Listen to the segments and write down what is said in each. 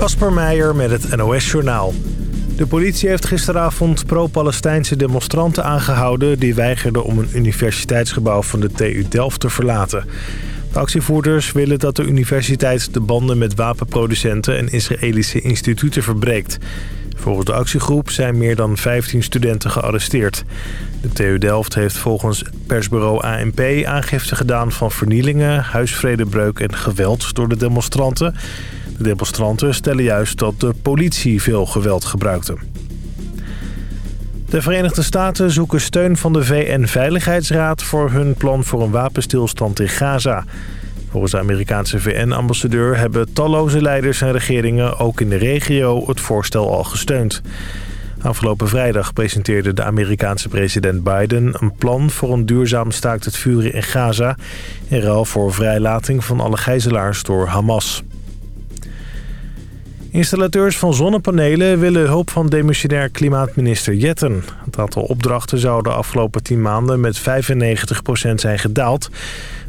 Kasper Meijer met het NOS-journaal. De politie heeft gisteravond pro-Palestijnse demonstranten aangehouden... die weigerden om een universiteitsgebouw van de TU Delft te verlaten. De actievoerders willen dat de universiteit de banden met wapenproducenten... en Israëlische instituten verbreekt. Volgens de actiegroep zijn meer dan 15 studenten gearresteerd. De TU Delft heeft volgens persbureau ANP aangifte gedaan van vernielingen, huisvredebreuk en geweld door de demonstranten. De demonstranten stellen juist dat de politie veel geweld gebruikte. De Verenigde Staten zoeken steun van de VN-veiligheidsraad... voor hun plan voor een wapenstilstand in Gaza. Volgens de Amerikaanse VN-ambassadeur hebben talloze leiders en regeringen... ook in de regio het voorstel al gesteund. Afgelopen vrijdag presenteerde de Amerikaanse president Biden... een plan voor een duurzaam staakt het vuren in Gaza... in ruil voor vrijlating van alle gijzelaars door Hamas. Installateurs van zonnepanelen willen hulp van demissionair klimaatminister Jetten. Het aantal opdrachten zou de afgelopen 10 maanden met 95% zijn gedaald.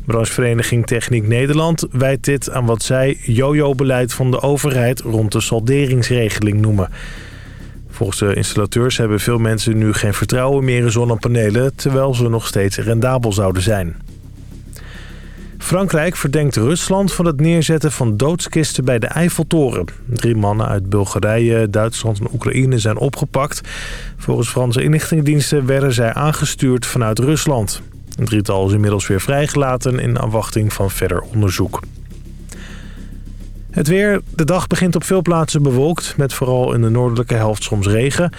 Branchevereniging Techniek Nederland wijt dit aan wat zij jojo-beleid van de overheid rond de salderingsregeling noemen. Volgens de installateurs hebben veel mensen nu geen vertrouwen meer in zonnepanelen... terwijl ze nog steeds rendabel zouden zijn. Frankrijk verdenkt Rusland van het neerzetten van doodskisten bij de Eiffeltoren. Drie mannen uit Bulgarije, Duitsland en Oekraïne zijn opgepakt. Volgens Franse inlichtingendiensten werden zij aangestuurd vanuit Rusland. Een drietal is inmiddels weer vrijgelaten in afwachting van verder onderzoek. Het weer. De dag begint op veel plaatsen bewolkt, met vooral in de noordelijke helft soms regen.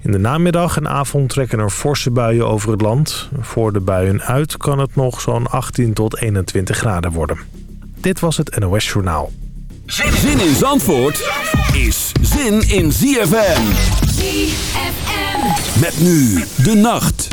In de namiddag en avond trekken er forse buien over het land. Voor de buien uit kan het nog zo'n 18 tot 21 graden worden. Dit was het NOS Journaal. Zin in Zandvoort is zin in ZFM. ZFM. Met nu de nacht.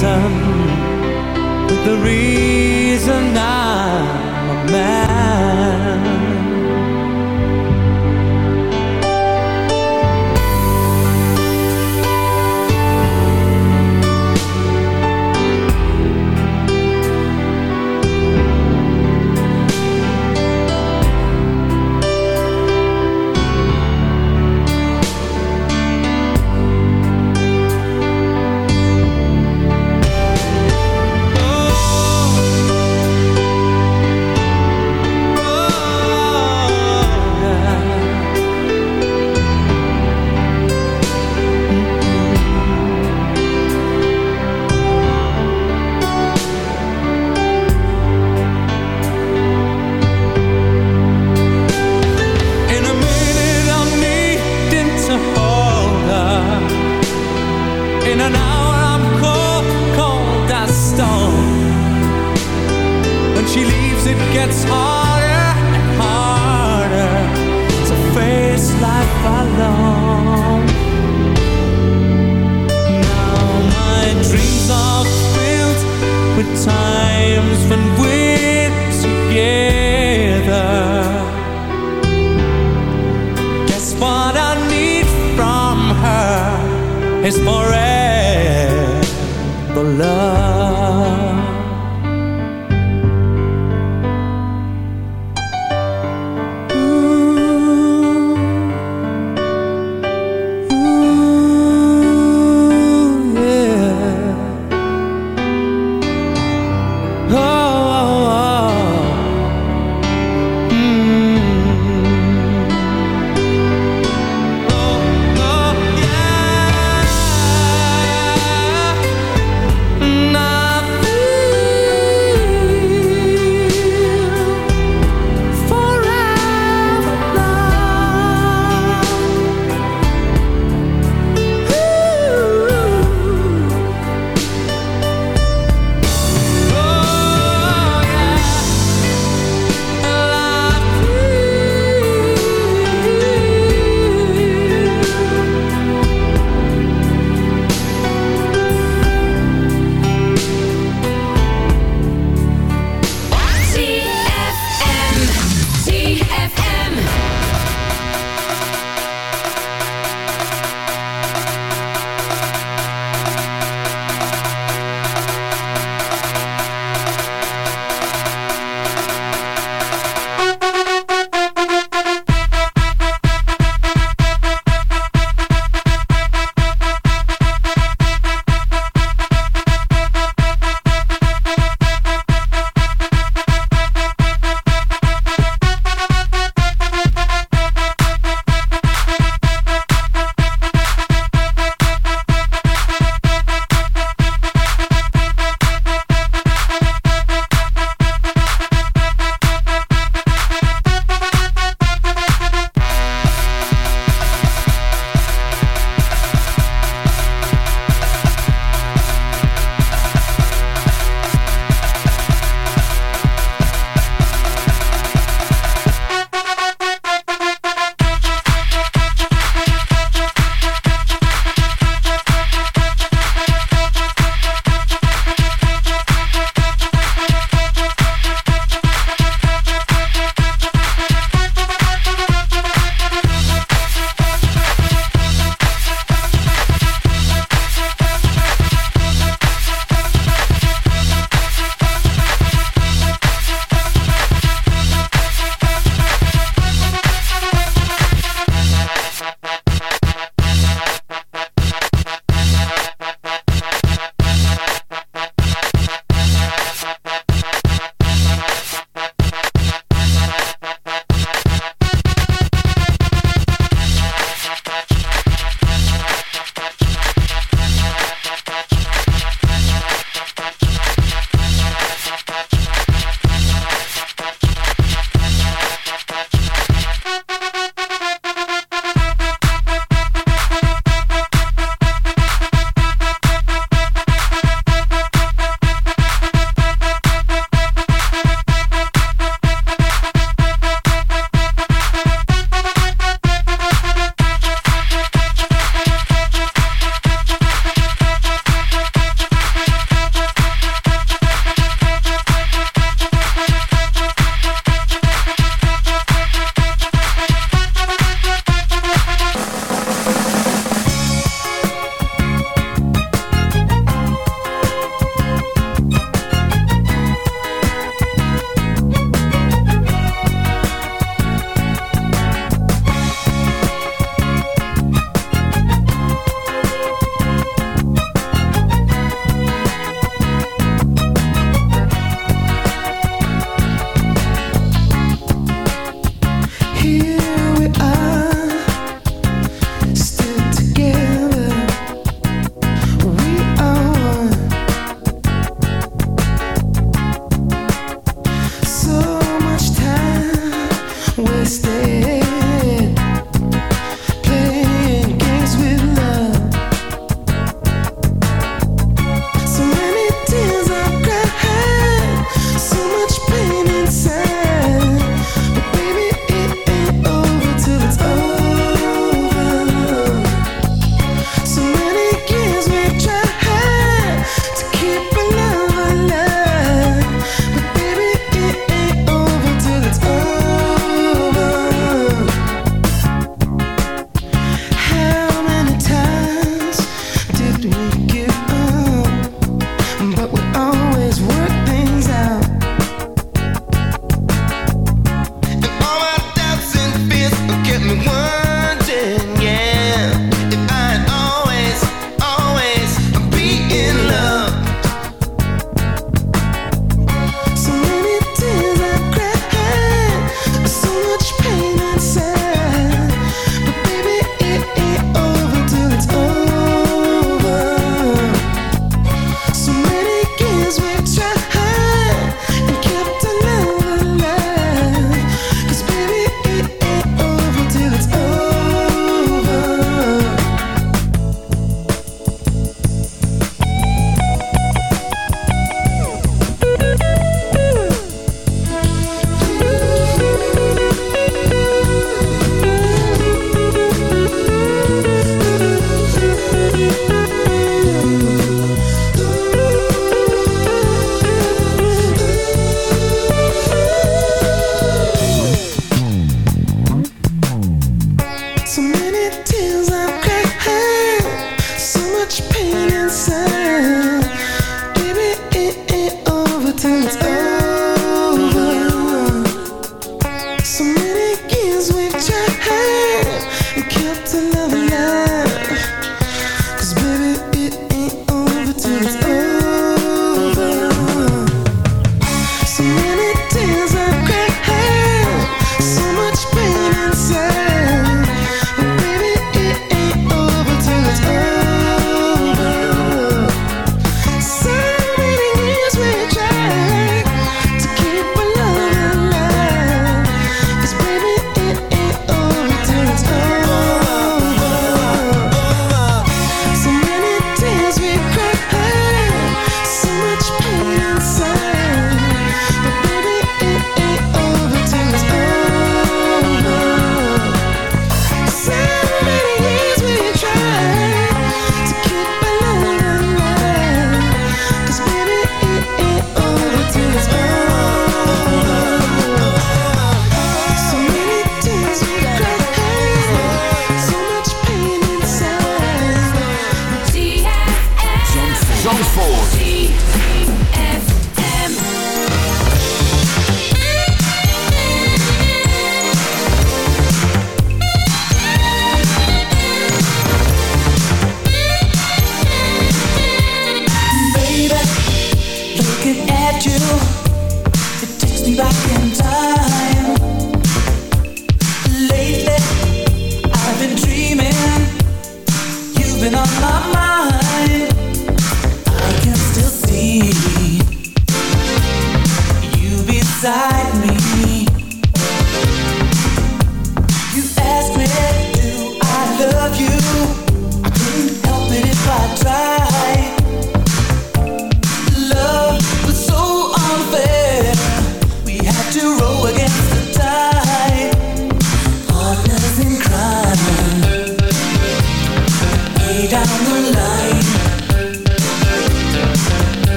sun. The reason I'm a man.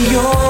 What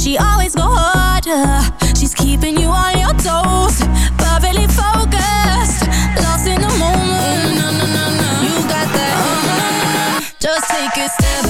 she always go harder. She's keeping you on your toes, perfectly focused, lost in the moment. No, no, no, no! you got that. Oh, Just take a step.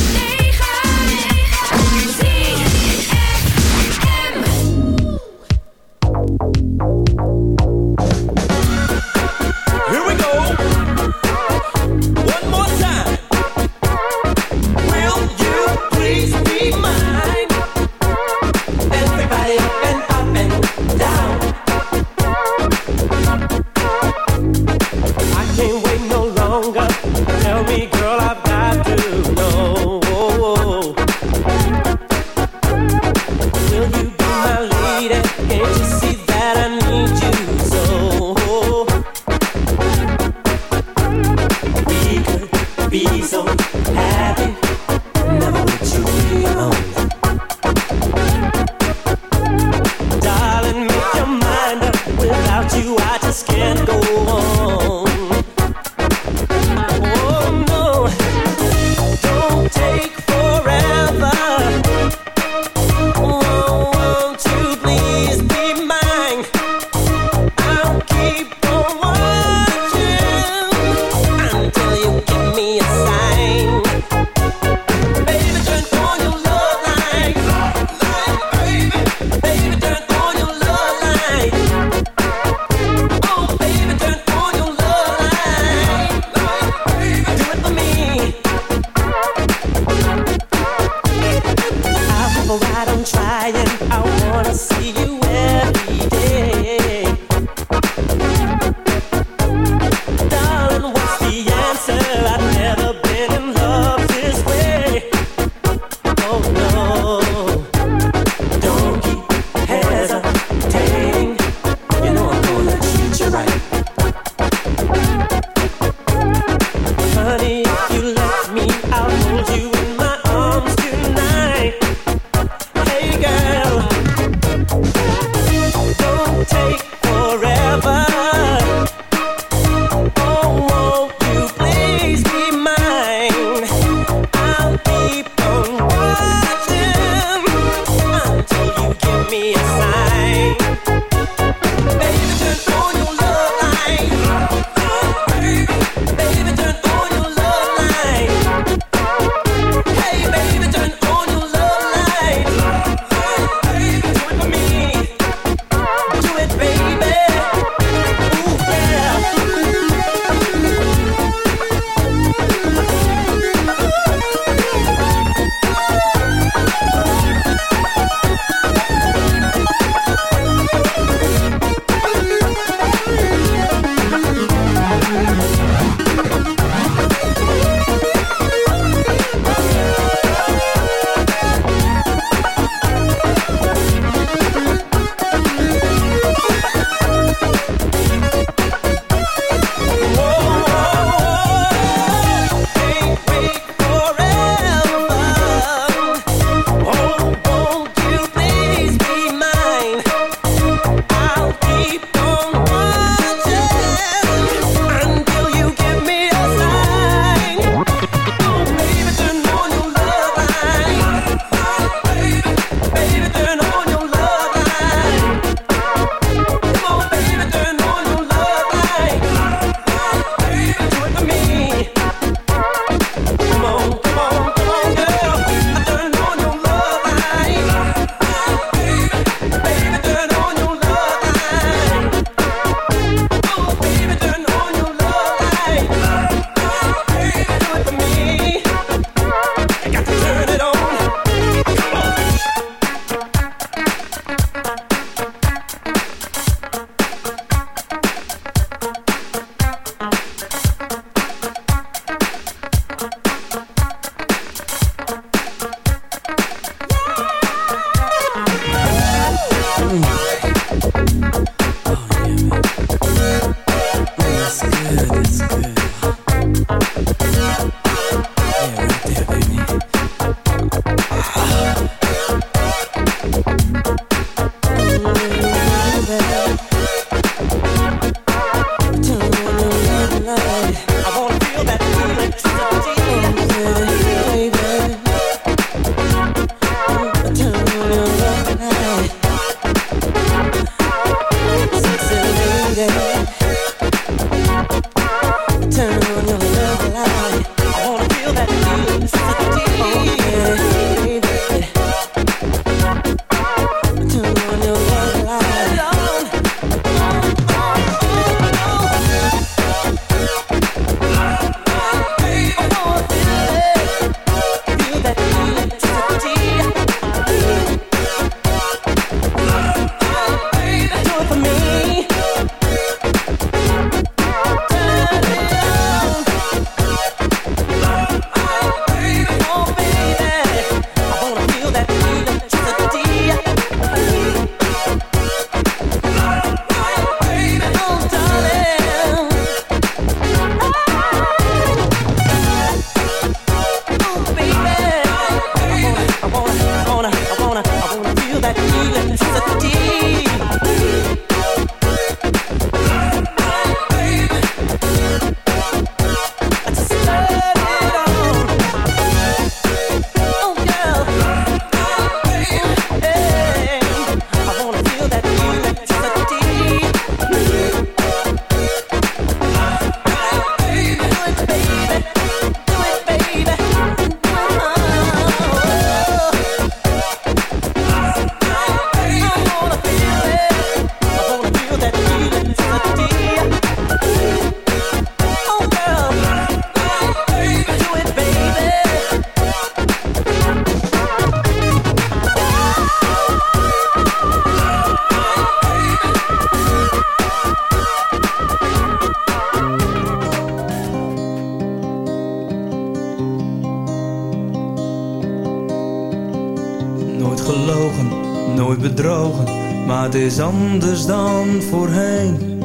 bedrogen, maar het is anders dan voorheen.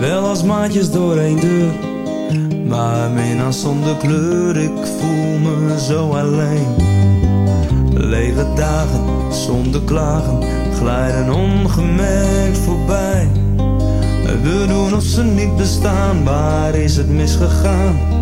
Wel als maatjes door één deur, maar minnaar zonder kleur, ik voel me zo alleen. Lege dagen zonder klagen glijden ongemerkt voorbij. We doen of ze niet bestaan, waar is het misgegaan?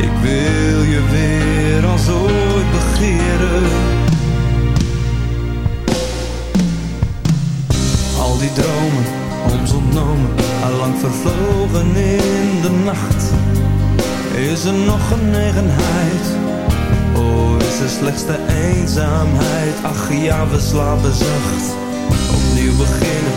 Ik wil je weer als ooit begeren. Al die dromen, ons ontnomen, allang vervlogen in de nacht. Is er nog genegenheid? Oh, is er slechts de eenzaamheid? Ach ja, we slapen zacht. Opnieuw beginnen,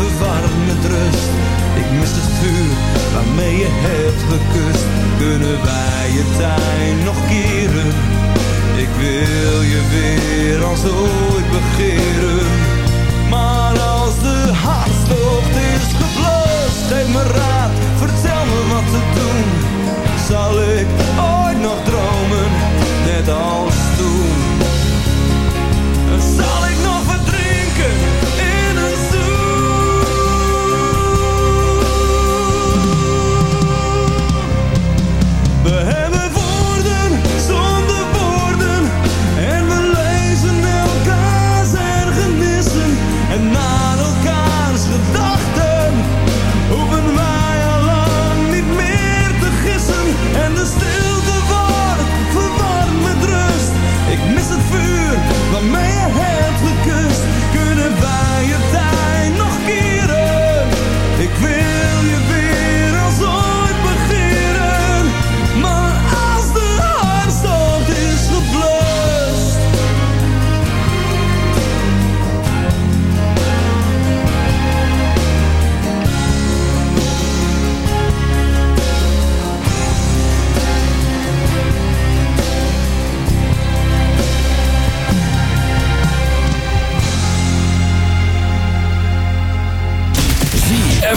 verwarmd met rust. Ik mis het vuur waarmee je hebt gekust. Kunnen wij je tijd nog keren? Ik wil je weer als ooit begeren.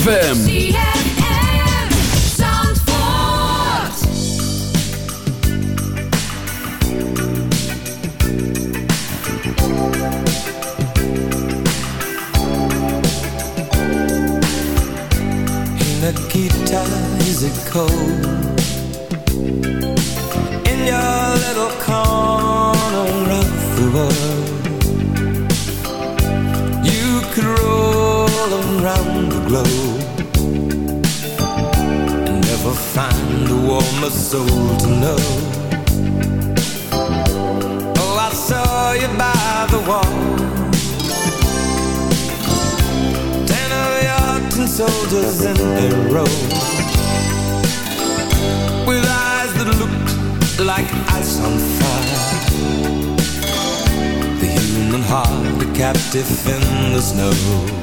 ZFM. ZFM Zandvoort. Nikita, is it cold? In your little corner of the world You could roll around the globe. And never find a warmer soul to know. Oh, I saw you by the wall. Ten of your tin soldiers in a row With eyes that looked like ice on fire. The human heart, a captive in the snow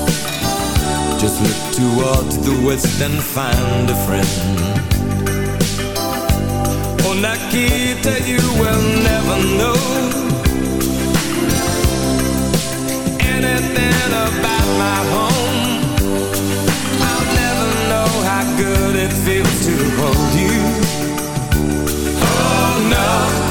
Just look towards the west and find a friend. Oh, Nikita, you will never know Anything about my home. I'll never know how good it feels to hold you. Oh no,